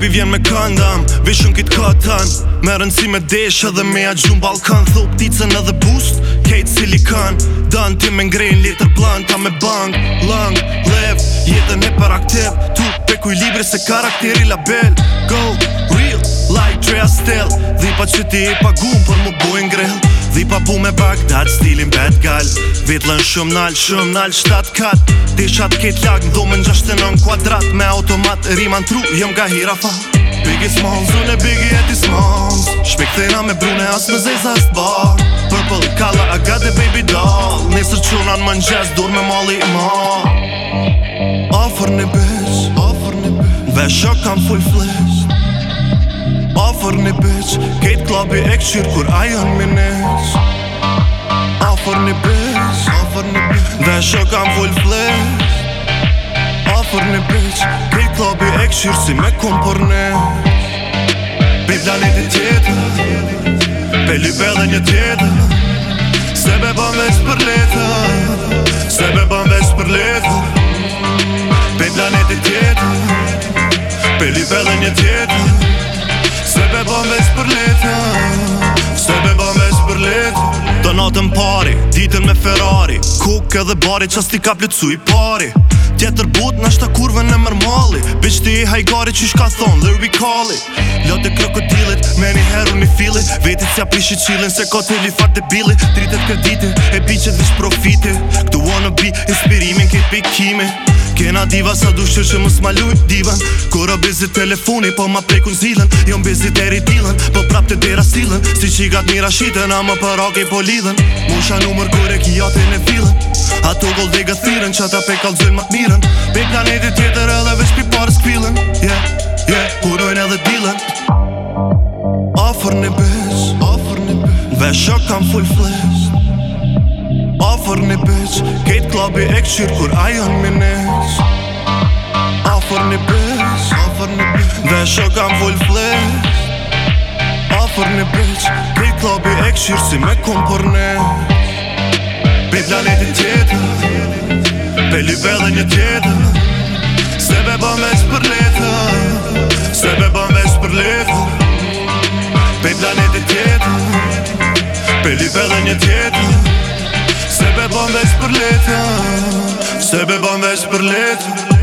Rapi vjen me këndam Vishun kit këtan Me rëndësi me desh edhe me a gjumë balkan Thu pticën edhe bust, Kate silikon Dan të me ngrin litër planta me bang Lang, lev, jetën e për aktiv Tu pe kuj libre se karakteri label Gold, real, like Trey Astell Dhipa që ti e pagun për mu bojnë grill Dhi pa bu me Bagdad, stilin bad gal Vitlën shumë nal, shumë nal, shtat kat Dishat kejt lak, në domën gjashtë në kvadrat Me automat, riman tru, jëm ga hira fa Biggie Smalls, zune Biggie e ti Smalls Shpik të me brune, as me zez as bar Purple color, I got the baby doll Nesër qunan më njës, dur me molly ma Offer një bitch, offer një bitch Vesho kam full flesh Offer një bitch, kejtë klabi e këshirë Kur a janë minet Offer një bitch Offer një bitch Dhe është kam full flesh Offer një bitch Kejtë klabi e këshirë Si me kompornet Bi planit i tjetë Pe live dhe një tjetë Se me ban veç për letë Se me ban veç për letë Bi planit i tjetë Pe live dhe një tjetë bëm veç për letë Se be bëm veç për letë Do natën pari, ditën me Ferrari Kuk edhe bari, qas ti ka plëcu i pari Tjetër but, ta kurve në mërmali Bitch ti i hajgari që shka thonë, there we call it Lot e krokodilit, me një heru një filit Veti t'ja prishi qilin, se ka li far të bilit Tritet kredite, e bi që dhish profite Këtu wanna be, inspirimin, kejt pikimin Kena diva sa dushtër që mos ma lujt divan Kura bezi telefoni po ma prekun zilën Jo mbezi deri dilën, po prap të dera stilën Si që i mira shiten a më për okej po lidhen Musha numër kore ki jate në filën Ato gol dhe gëtë që ata pe kalzojnë më të mirën Pe planeti tjetër edhe veç pi parës këpilën Yeah, yeah, kurojnë edhe dilën Afer në bëz, afer në bëz Vesha kam full flesh afër një bëq Kejt klabi e këshirë kur ajon më nëq Afër një bëq Afër një bëq Dhe shë kam full flesh Afër një bëq Kejt klabi e këshirë si me kom Pe në planetin tjetër Pe lype një tjetër Se be bën veç për letër Se be bën veç për letër Pe planetin tjetër Pe lype një tjetër bëm për letë Se bëm veç për letë